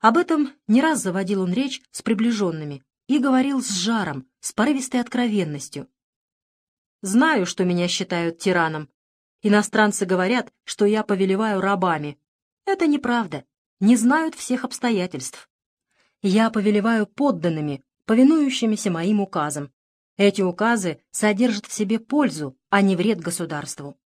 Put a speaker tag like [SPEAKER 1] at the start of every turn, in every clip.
[SPEAKER 1] Об этом не раз заводил он речь с приближенными и говорил с жаром, с порывистой откровенностью. «Знаю, что меня считают тираном. Иностранцы говорят, что я повелеваю рабами. Это неправда. Не знают всех обстоятельств. Я повелеваю подданными, повинующимися моим указам. Эти указы содержат в себе пользу, а не вред государству.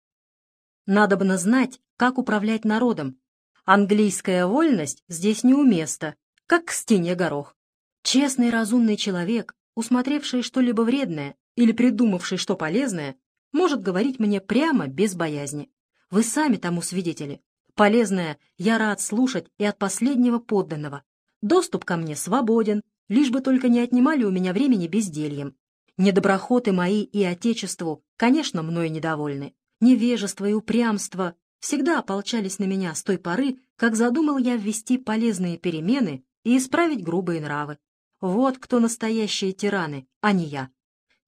[SPEAKER 1] Надобно знать, как управлять народом. Английская вольность здесь неуместна, как к стене горох. Честный разумный человек, усмотревший что-либо вредное или придумавший что полезное, может говорить мне прямо без боязни. Вы сами тому свидетели. Полезное я рад слушать и от последнего подданного. Доступ ко мне свободен, лишь бы только не отнимали у меня времени бездельем. Недоброхоты мои и Отечеству, конечно, мною недовольны. Невежество и упрямство всегда ополчались на меня с той поры, как задумал я ввести полезные перемены и исправить грубые нравы. Вот кто настоящие тираны, а не я.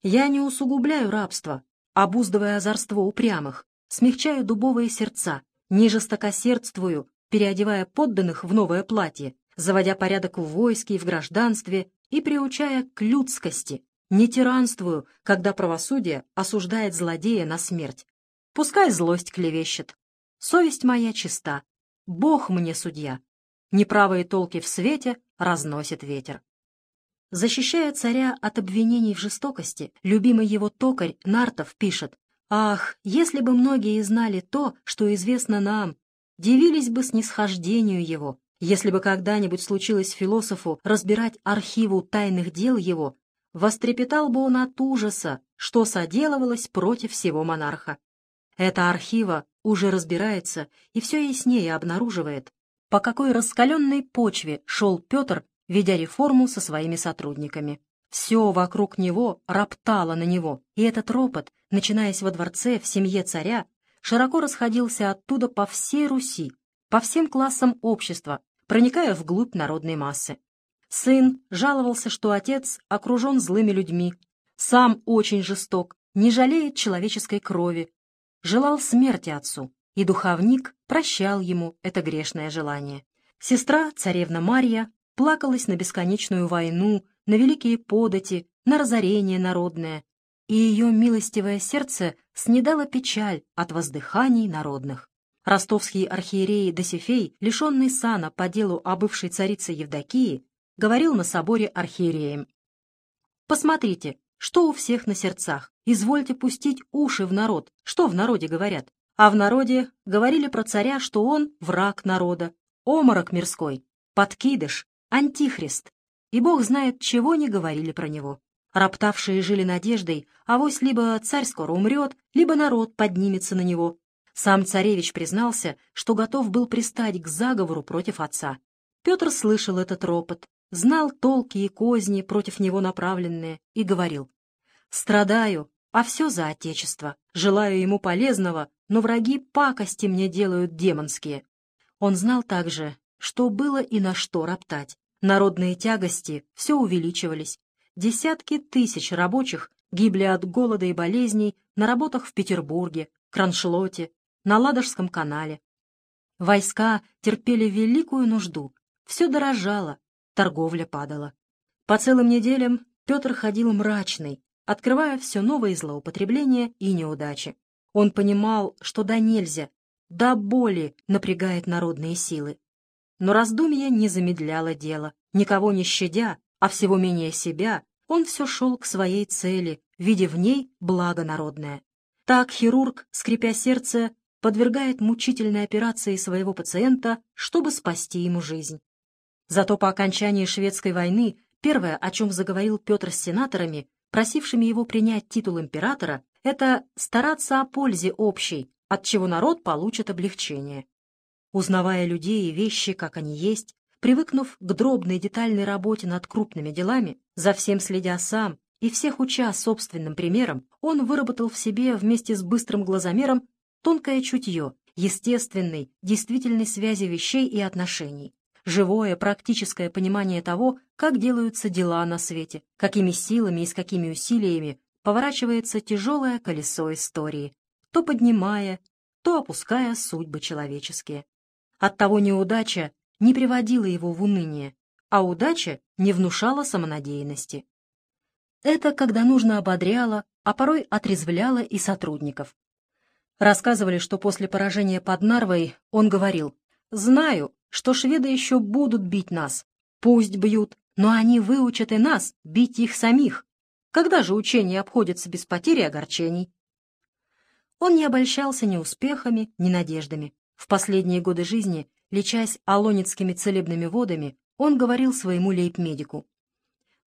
[SPEAKER 1] Я не усугубляю рабство, обуздывая озорство упрямых, смягчаю дубовые сердца, не жестокосердствую, переодевая подданных в новое платье, заводя порядок в войске и в гражданстве и приучая к людскости, не тиранствую, когда правосудие осуждает злодея на смерть. Пускай злость клевещет. Совесть моя чиста. Бог мне судья. Неправые толки в свете разносит ветер. Защищая царя от обвинений в жестокости, любимый его токарь Нартов пишет, «Ах, если бы многие знали то, что известно нам, дивились бы снисхождению его, если бы когда-нибудь случилось философу разбирать архиву тайных дел его, вострепетал бы он от ужаса, что соделывалось против всего монарха. Эта архива уже разбирается и все яснее обнаруживает, по какой раскаленной почве шел Петр, ведя реформу со своими сотрудниками. Все вокруг него роптало на него, и этот ропот, начинаясь во дворце в семье царя, широко расходился оттуда по всей Руси, по всем классам общества, проникая вглубь народной массы. Сын жаловался, что отец окружен злыми людьми, сам очень жесток, не жалеет человеческой крови, желал смерти отцу, и духовник прощал ему это грешное желание. Сестра, царевна Марья, плакалась на бесконечную войну, на великие подати, на разорение народное, и ее милостивое сердце снедало печаль от воздыханий народных. Ростовский архиерей Досифей, лишенный сана по делу о бывшей царице Евдокии, говорил на соборе архиереем. «Посмотрите, что у всех на сердцах. Извольте пустить уши в народ. Что в народе говорят? А в народе говорили про царя, что он враг народа, оморок мирской, подкидыш, антихрист. И бог знает, чего не говорили про него. Роптавшие жили надеждой, а авось либо царь скоро умрет, либо народ поднимется на него, сам царевич признался, что готов был пристать к заговору против отца. Петр слышал этот ропот, знал толки и козни против него направленные и говорил, «Страдаю, а все за отечество, желаю ему полезного, но враги пакости мне делают демонские». Он знал также, что было и на что роптать. Народные тягости все увеличивались. Десятки тысяч рабочих гибли от голода и болезней на работах в Петербурге, Кроншлоте, на Ладожском канале. Войска терпели великую нужду, все дорожало, торговля падала. По целым неделям Петр ходил мрачный, открывая все новые злоупотребления и неудачи. Он понимал, что да нельзя, да боли напрягает народные силы. Но раздумье не замедляло дело. Никого не щадя, а всего менее себя, он все шел к своей цели, видя в ней благо народное. Так хирург, скрипя сердце, подвергает мучительной операции своего пациента, чтобы спасти ему жизнь. Зато по окончании шведской войны первое, о чем заговорил Петр с сенаторами, просившими его принять титул императора, это стараться о пользе общей, от чего народ получит облегчение. Узнавая людей и вещи, как они есть, привыкнув к дробной детальной работе над крупными делами, за всем следя сам и всех уча собственным примером, он выработал в себе вместе с быстрым глазомером тонкое чутье, естественной, действительной связи вещей и отношений, живое, практическое понимание того, как делаются дела на свете, какими силами и с какими усилиями поворачивается тяжелое колесо истории, то поднимая, то опуская судьбы человеческие. Оттого неудача не приводила его в уныние, а удача не внушала самонадеянности. Это, когда нужно, ободряло, а порой отрезвляло и сотрудников. Рассказывали, что после поражения под Нарвой он говорил, «Знаю, что шведы еще будут бить нас. Пусть бьют, но они выучат и нас бить их самих. Когда же учение обходится без потери и огорчений?» Он не обольщался ни успехами, ни надеждами. В последние годы жизни, лечась алонецкими целебными водами, он говорил своему лейб-медику.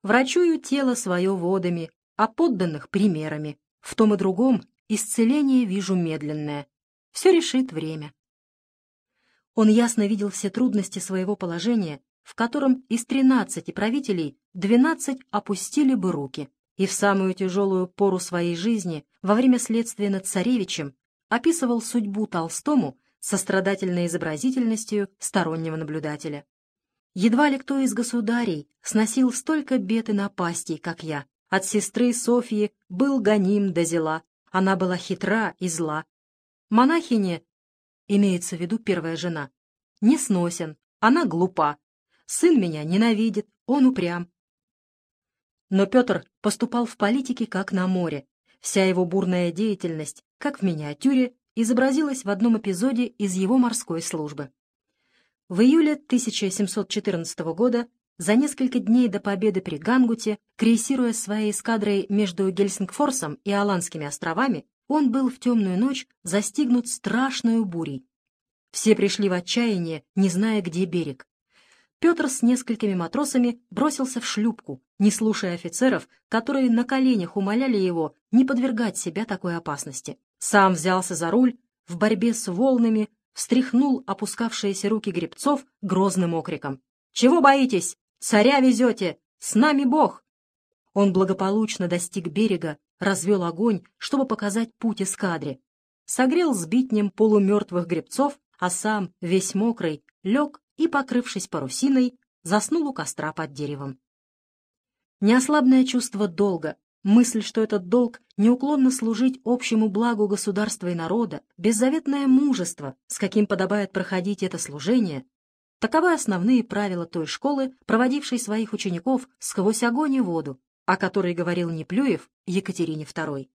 [SPEAKER 1] «Врачую тело свое водами, а подданных — примерами. В том и другом исцеление вижу медленное. Все решит время». Он ясно видел все трудности своего положения, в котором из тринадцати правителей двенадцать опустили бы руки, и в самую тяжелую пору своей жизни, во время следствия над царевичем, описывал судьбу Толстому со страдательной изобразительностью стороннего наблюдателя. Едва ли кто из государей сносил столько бед и напастей, как я. От сестры Софьи был гоним до зела, она была хитра и зла. Монахине, имеется в виду первая жена, не сносен, она глупа. Сын меня ненавидит, он упрям. Но Петр поступал в политике как на море. Вся его бурная деятельность, как в миниатюре, изобразилась в одном эпизоде из его морской службы. В июле 1714 года, за несколько дней до победы при Гангуте, крейсируя своей эскадрой между Гельсингфорсом и Аландскими островами, он был в темную ночь застигнут страшной бурей. Все пришли в отчаяние, не зная, где берег. Петр с несколькими матросами бросился в шлюпку, не слушая офицеров, которые на коленях умоляли его не подвергать себя такой опасности. Сам взялся за руль, в борьбе с волнами встряхнул опускавшиеся руки гребцов грозным окриком. «Чего боитесь? Царя везете! С нами Бог!» Он благополучно достиг берега, развел огонь, чтобы показать путь эскадре. Согрел сбитнем полумертвых гребцов, а сам, весь мокрый, лег и, покрывшись парусиной, заснул у костра под деревом. Неослабное чувство долга, Мысль, что этот долг неуклонно служить общему благу государства и народа, беззаветное мужество, с каким подобает проходить это служение, таковы основные правила той школы, проводившей своих учеников сквозь огонь и воду, о которой говорил Неплюев Екатерине II.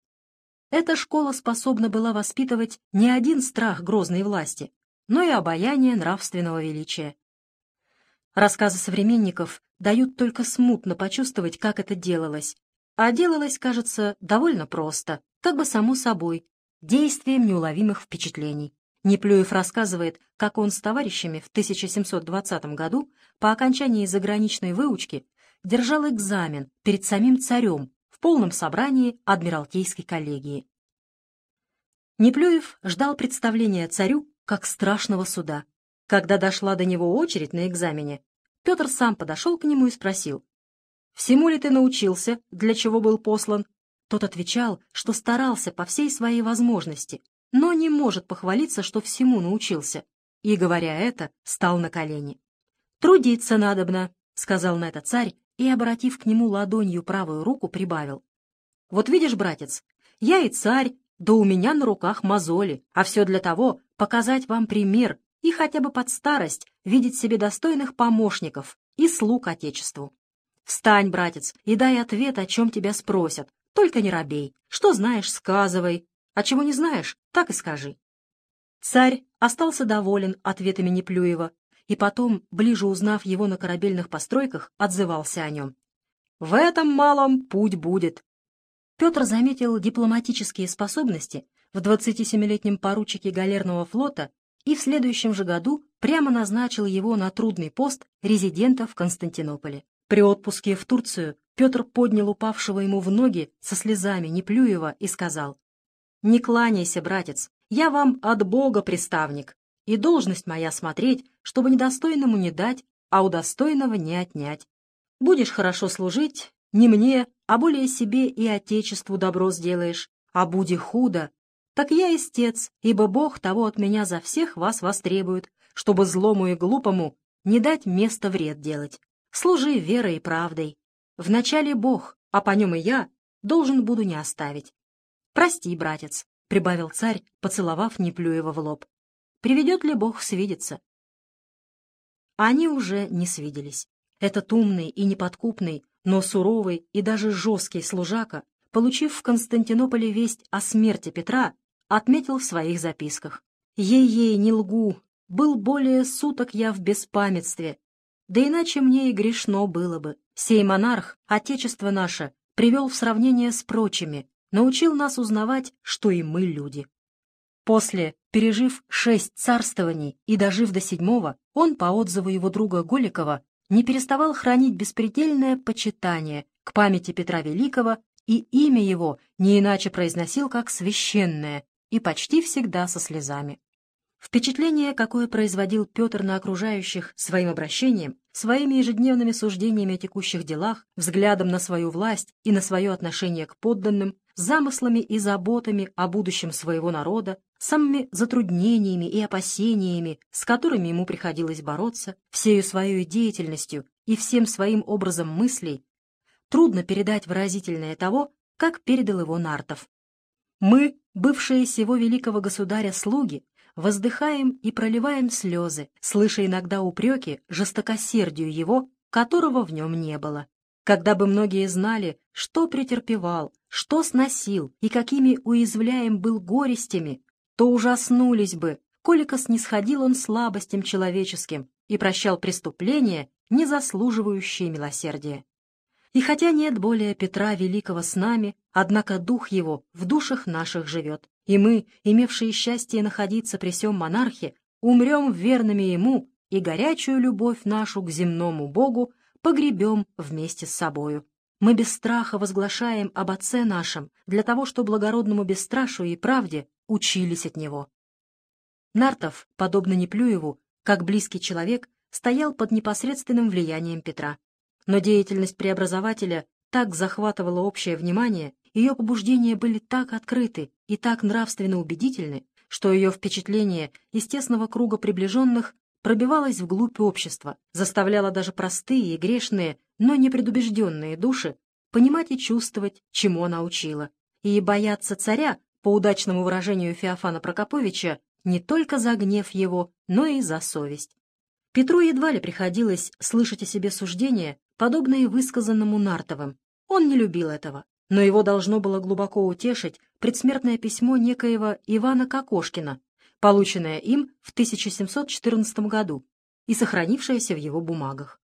[SPEAKER 1] Эта школа способна была воспитывать не один страх грозной власти, но и обаяние нравственного величия. Рассказы современников дают только смутно почувствовать, как это делалось, а делалось, кажется, довольно просто, как бы само собой, действием неуловимых впечатлений. Неплюев рассказывает, как он с товарищами в 1720 году по окончании заграничной выучки держал экзамен перед самим царем в полном собрании Адмиралтейской коллегии. Неплюев ждал представления царю как страшного суда. Когда дошла до него очередь на экзамене, Петр сам подошел к нему и спросил, Всему ли ты научился, для чего был послан?» Тот отвечал, что старался по всей своей возможности, но не может похвалиться, что всему научился. И, говоря это, стал на колени. «Трудиться надобно», — сказал на это царь, и, обратив к нему ладонью правую руку, прибавил. «Вот видишь, братец, я и царь, да у меня на руках мозоли, а все для того, показать вам пример и хотя бы под старость видеть себе достойных помощников и слуг Отечеству. Встань, братец, и дай ответ, о чем тебя спросят. Только не робей. Что знаешь, сказывай. А чего не знаешь, так и скажи. Царь остался доволен ответами Неплюева, и потом, ближе узнав его на корабельных постройках, отзывался о нем. «В этом малом путь будет». Петр заметил дипломатические способности в 27-летнем поручике галерного флота и в следующем же году прямо назначил его на трудный пост резидента в Константинополе. При отпуске в Турцию Петр поднял упавшего ему в ноги со слезами Неплюева и сказал, «Не кланяйся, братец, я вам от Бога приставник, и должность моя смотреть, чтобы недостойному не дать, а у достойного не отнять. Будешь хорошо служить, не мне, а более себе и Отечеству добро сделаешь, а буди худо, так я истец, ибо Бог того от меня за всех вас востребует, чтобы злому и глупому не дать место вред делать. Служи верой и правдой. Вначале Бог, а по нем и я, должен буду не оставить. Прости, братец, — прибавил царь, поцеловав Неплюева в лоб. Приведет ли Бог свидеться? Они уже не свиделись. Этот умный и неподкупный, но суровый и даже жесткий служака, получив в Константинополе весть о смерти Петра, отметил в своих записках. «Ей-ей, не лгу, был более суток я в беспамятстве, да иначе мне и грешно было бы. Сей монарх, отечество наше, привел в сравнение с прочими, научил нас узнавать, что и мы люди. После, пережив шесть царствований и дожив до седьмого, он, по отзыву его друга Голикова, не переставал хранить беспредельное почитание к памяти Петра Великого и имя его не иначе произносил как священное и почти всегда со слезами. Впечатление, какое производил Петр на окружающих своим обращением, своими ежедневными суждениями о текущих делах, взглядом на свою власть и на свое отношение к подданным, замыслами и заботами о будущем своего народа, самыми затруднениями и опасениями, с которыми ему приходилось бороться, всею своей деятельностью и всем своим образом мыслей, трудно передать выразительное того, как передал его Нартов. Мы, бывшие сего великого государя слуги, воздыхаем и проливаем слезы, слыша иногда упреки жестокосердию его, которого в нем не было. Когда бы многие знали, что претерпевал, что сносил и какими уязвляем был горестями, то ужаснулись бы, колика снисходил он слабостям человеческим и прощал преступления, не заслуживающие милосердия. И хотя нет более Петра Великого с нами, однако дух его в душах наших живет, и мы, имевшие счастье находиться при сём монархе, умрем верными ему и горячую любовь нашу к земному Богу погребем вместе с собою. Мы без страха возглашаем об Отце нашем, для того, что благородному бесстрашию и правде учились от Него. Нартов, подобно Неплюеву, как близкий человек, стоял под непосредственным влиянием Петра. Но деятельность преобразователя так захватывала общее внимание, ее побуждения были так открыты и так нравственно убедительны, что ее впечатление из тесного круга приближенных пробивалось вглубь общества, заставляло даже простые и грешные, но непредубежденные души понимать и чувствовать, чему она учила, и бояться царя, по удачному выражению Феофана Прокоповича, не только за гнев его, но и за совесть. Петру едва ли приходилось слышать о себе суждения, подобные высказанному Нартовым. Он не любил этого но его должно было глубоко утешить предсмертное письмо некоего Ивана Кокошкина, полученное им в 1714 году и сохранившееся в его бумагах.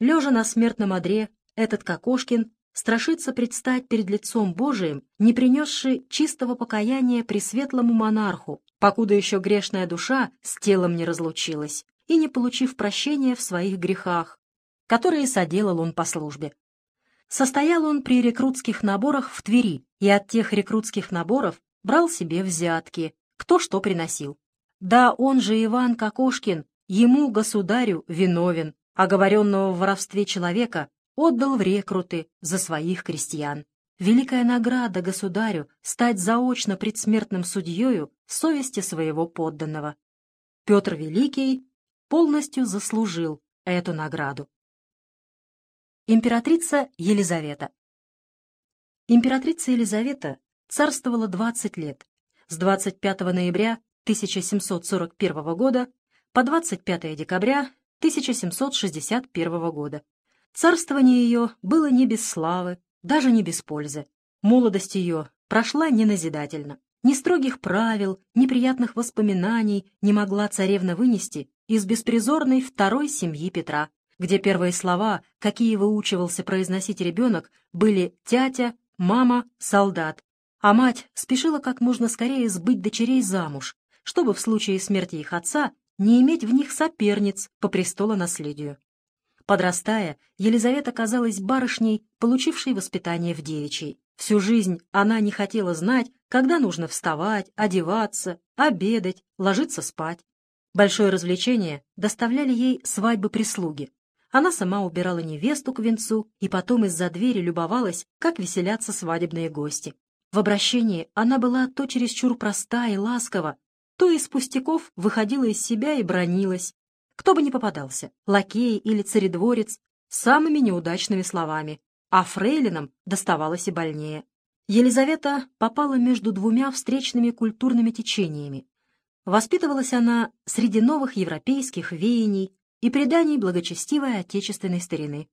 [SPEAKER 1] Лежа на смертном одре, этот Кокошкин страшится предстать перед лицом Божиим, не принесший чистого покаяния пресветлому монарху, покуда еще грешная душа с телом не разлучилась, и не получив прощения в своих грехах, которые соделал он по службе. Состоял он при рекрутских наборах в Твери и от тех рекрутских наборов брал себе взятки, кто что приносил. Да он же Иван Кокошкин, ему, государю, виновен, оговоренного в воровстве человека отдал в рекруты за своих крестьян. Великая награда государю стать заочно предсмертным судьею совести своего подданного. Петр Великий полностью заслужил эту награду. Императрица Елизавета Императрица Елизавета царствовала 20 лет, с 25 ноября 1741 года по 25 декабря 1761 года. Царствование ее было не без славы, даже не без пользы. Молодость ее прошла неназидательно. Ни строгих правил, ни приятных воспоминаний не могла царевна вынести из беспризорной второй семьи Петра, где первые слова, какие выучивался произносить ребенок, были «тятя», «мама», «солдат», а мать спешила как можно скорее сбыть дочерей замуж, чтобы в случае смерти их отца не иметь в них соперниц по престолонаследию. Подрастая, Елизавета казалась барышней, получившей воспитание в девичьей. Всю жизнь она не хотела знать, когда нужно вставать, одеваться, обедать, ложиться спать. Большое развлечение доставляли ей свадьбы прислуги. Она сама убирала невесту к венцу и потом из-за двери любовалась, как веселятся свадебные гости. В обращении она была то чересчур проста и ласкова, то из пустяков выходила из себя и бронилась. Кто бы ни попадался, лакей или царедворец, самыми неудачными словами, а фрейлинам доставалось и больнее. Елизавета попала между двумя встречными культурными течениями. Воспитывалась она среди новых европейских веяний, и преданий благочестивой отечественной старины.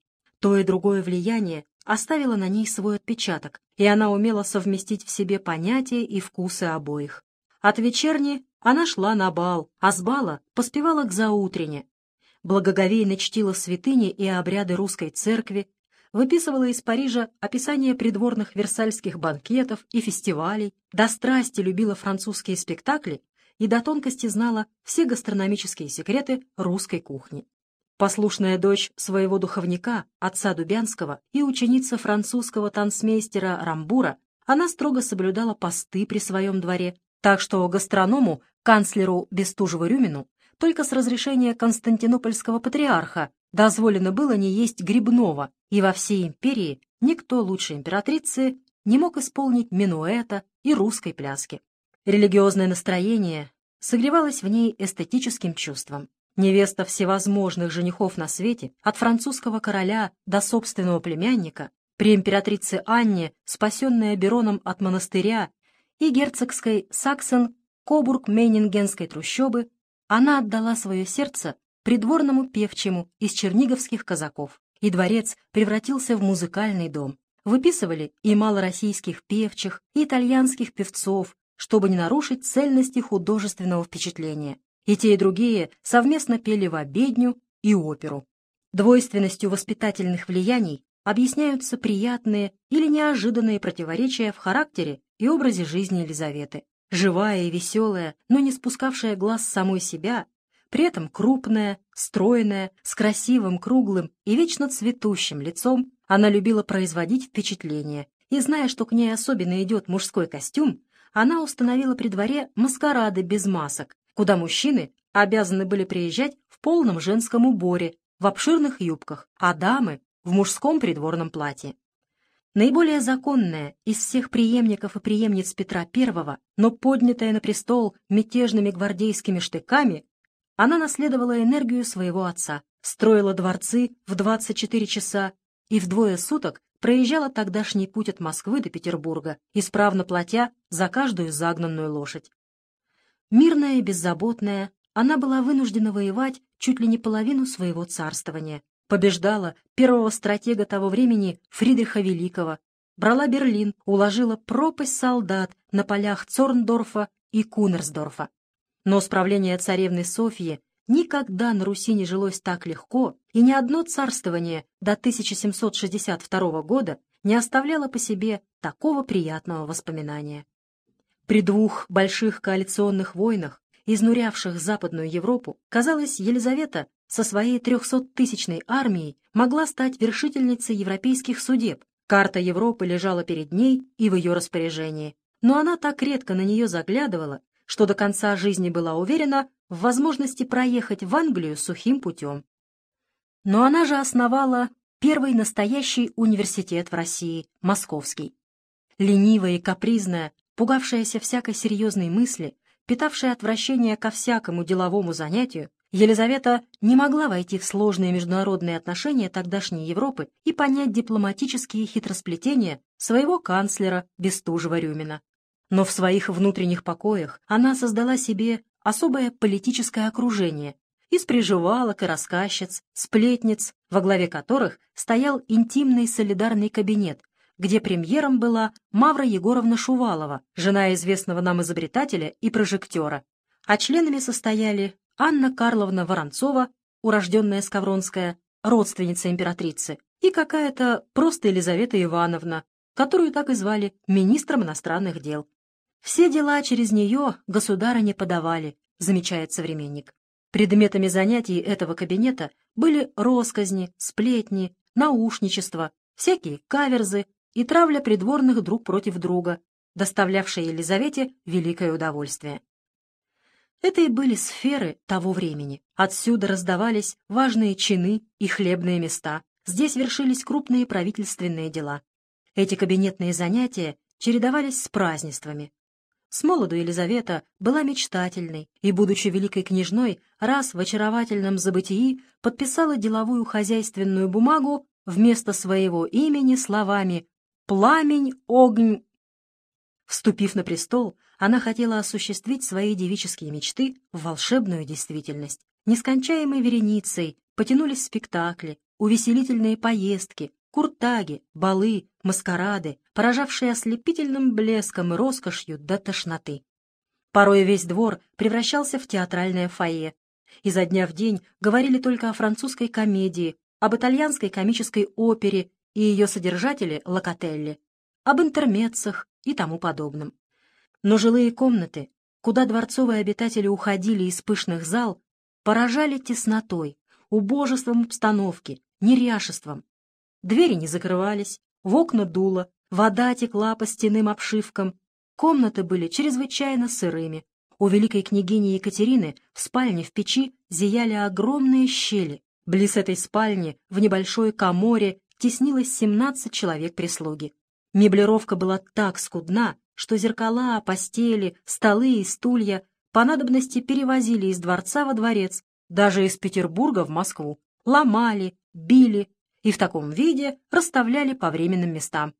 [SPEAKER 1] То и другое влияние оставило на ней свой отпечаток, и она умела совместить в себе понятия и вкусы обоих. От вечерни она шла на бал, а с бала поспевала к заутрене. Благоговейно чтила святыни и обряды русской церкви, выписывала из Парижа описание придворных версальских банкетов и фестивалей, до страсти любила французские спектакли и до тонкости знала все гастрономические секреты русской кухни. Послушная дочь своего духовника, отца Дубянского, и ученица французского танцмейстера Рамбура, она строго соблюдала посты при своем дворе, так что гастроному, канцлеру Бестужеву-Рюмину, только с разрешения константинопольского патриарха дозволено было не есть грибного, и во всей империи никто лучше императрицы не мог исполнить минуэта и русской пляски. Религиозное настроение согревалось в ней эстетическим чувством. Невеста всевозможных женихов на свете, от французского короля до собственного племянника, при императрице Анне, спасенная Бероном от монастыря, и герцогской Саксон Кобург-Мейнингенской трущобы, она отдала свое сердце придворному певчему из черниговских казаков, и дворец превратился в музыкальный дом. Выписывали и малороссийских певчих, и итальянских певцов, чтобы не нарушить цельности художественного впечатления и те, и другие совместно пели в обедню и оперу. Двойственностью воспитательных влияний объясняются приятные или неожиданные противоречия в характере и образе жизни Елизаветы. Живая и веселая, но не спускавшая глаз самой себя, при этом крупная, стройная, с красивым, круглым и вечно цветущим лицом, она любила производить впечатление, и, зная, что к ней особенно идет мужской костюм, она установила при дворе маскарады без масок, куда мужчины обязаны были приезжать в полном женском уборе, в обширных юбках, а дамы — в мужском придворном платье. Наиболее законная из всех преемников и преемниц Петра I, но поднятая на престол мятежными гвардейскими штыками, она наследовала энергию своего отца, строила дворцы в 24 часа и в двое суток проезжала тогдашний путь от Москвы до Петербурга, исправно платя за каждую загнанную лошадь. Мирная и беззаботная, она была вынуждена воевать чуть ли не половину своего царствования, побеждала первого стратега того времени Фридриха Великого, брала Берлин, уложила пропасть солдат на полях Цорндорфа и Кунерсдорфа. Но справление царевны Софьи никогда на Руси не жилось так легко, и ни одно царствование до 1762 года не оставляло по себе такого приятного воспоминания. При двух больших коалиционных войнах, изнурявших Западную Европу, казалось, Елизавета со своей трехсоттысячной армией могла стать вершительницей европейских судеб. Карта Европы лежала перед ней и в ее распоряжении. Но она так редко на нее заглядывала, что до конца жизни была уверена в возможности проехать в Англию сухим путем. Но она же основала первый настоящий университет в России, Московский. Ленивая и капризная, Пугавшаяся всякой серьезной мысли, питавшая отвращение ко всякому деловому занятию, Елизавета не могла войти в сложные международные отношения тогдашней Европы и понять дипломатические хитросплетения своего канцлера Бестужева-Рюмина. Но в своих внутренних покоях она создала себе особое политическое окружение из приживалок и рассказчиц, сплетниц, во главе которых стоял интимный солидарный кабинет, где премьером была Мавра Егоровна Шувалова, жена известного нам изобретателя и прожектора, а членами состояли Анна Карловна Воронцова, урожденная Скавронская, родственница императрицы, и какая-то просто Елизавета Ивановна, которую так и звали министром иностранных дел. Все дела через нее государа не подавали, замечает современник. Предметами занятий этого кабинета были росказни, сплетни, наушничество, всякие каверзы, и травля придворных друг против друга, доставлявшая Елизавете великое удовольствие. Это и были сферы того времени. Отсюда раздавались важные чины и хлебные места. Здесь вершились крупные правительственные дела. Эти кабинетные занятия чередовались с празднествами. С молоду Елизавета была мечтательной и, будучи великой княжной, раз в очаровательном забытии подписала деловую хозяйственную бумагу вместо своего имени словами Пламень, огонь!» Вступив на престол, она хотела осуществить свои девические мечты в волшебную действительность нескончаемой вереницей потянулись спектакли, увеселительные поездки, куртаги, балы, маскарады, поражавшие ослепительным блеском и роскошью до тошноты. Порой весь двор превращался в театральное фойе. Изо дня в день говорили только о французской комедии, об итальянской комической опере и ее содержателе Локотелли, об интермеццах и тому подобном. Но жилые комнаты, куда дворцовые обитатели уходили из пышных зал, поражали теснотой, убожеством обстановки, неряшеством. Двери не закрывались, в окна дуло, вода текла по стенным обшивкам, комнаты были чрезвычайно сырыми. У великой княгини Екатерины в спальне в печи зияли огромные щели. Близ этой спальни в небольшой коморе теснилось 17 человек прислуги. Меблировка была так скудна, что зеркала, постели, столы и стулья по надобности перевозили из дворца во дворец, даже из Петербурга в Москву, ломали, били и в таком виде расставляли по временным местам.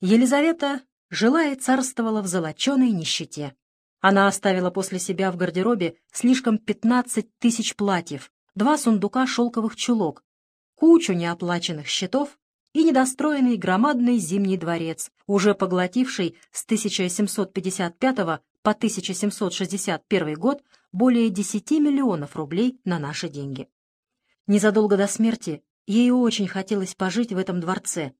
[SPEAKER 1] Елизавета жила и царствовала в золоченой нищете. Она оставила после себя в гардеробе слишком 15 тысяч платьев, два сундука шелковых чулок, кучу неоплаченных счетов и недостроенный громадный Зимний дворец, уже поглотивший с 1755 по 1761 год более 10 миллионов рублей на наши деньги. Незадолго до смерти ей очень хотелось пожить в этом дворце,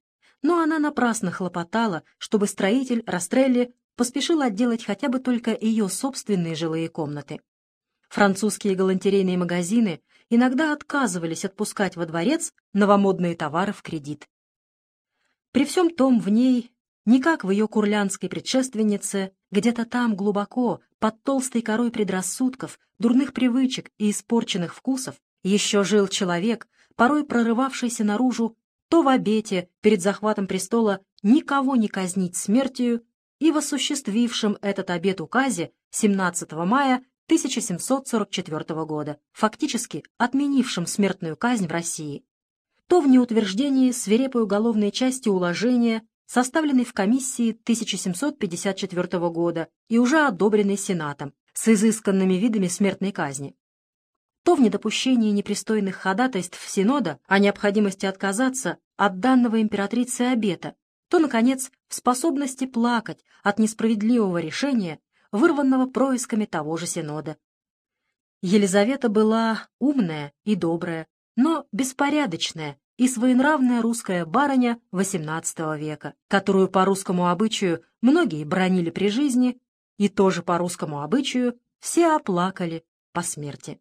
[SPEAKER 1] но она напрасно хлопотала, чтобы строитель Растрелли поспешил отделать хотя бы только ее собственные жилые комнаты. Французские галантерейные магазины иногда отказывались отпускать во дворец новомодные товары в кредит. При всем том в ней, не как в ее курлянской предшественнице, где-то там глубоко, под толстой корой предрассудков, дурных привычек и испорченных вкусов, еще жил человек, порой прорывавшийся наружу то в обете перед захватом престола никого не казнить смертью и в осуществившем этот обет указе 17 мая 1744 года, фактически отменившим смертную казнь в России то в неутверждении свирепой уголовной части уложения, составленной в комиссии 1754 года и уже одобренной Сенатом, с изысканными видами смертной казни, то в недопущении непристойных ходатайств Синода о необходимости отказаться от данного императрицы обета, то, наконец, в способности плакать от несправедливого решения, вырванного происками того же Синода. Елизавета была умная и добрая, но беспорядочная и своенравная русская барыня XVIII века, которую по русскому обычаю многие бронили при жизни, и тоже по русскому обычаю все оплакали по смерти.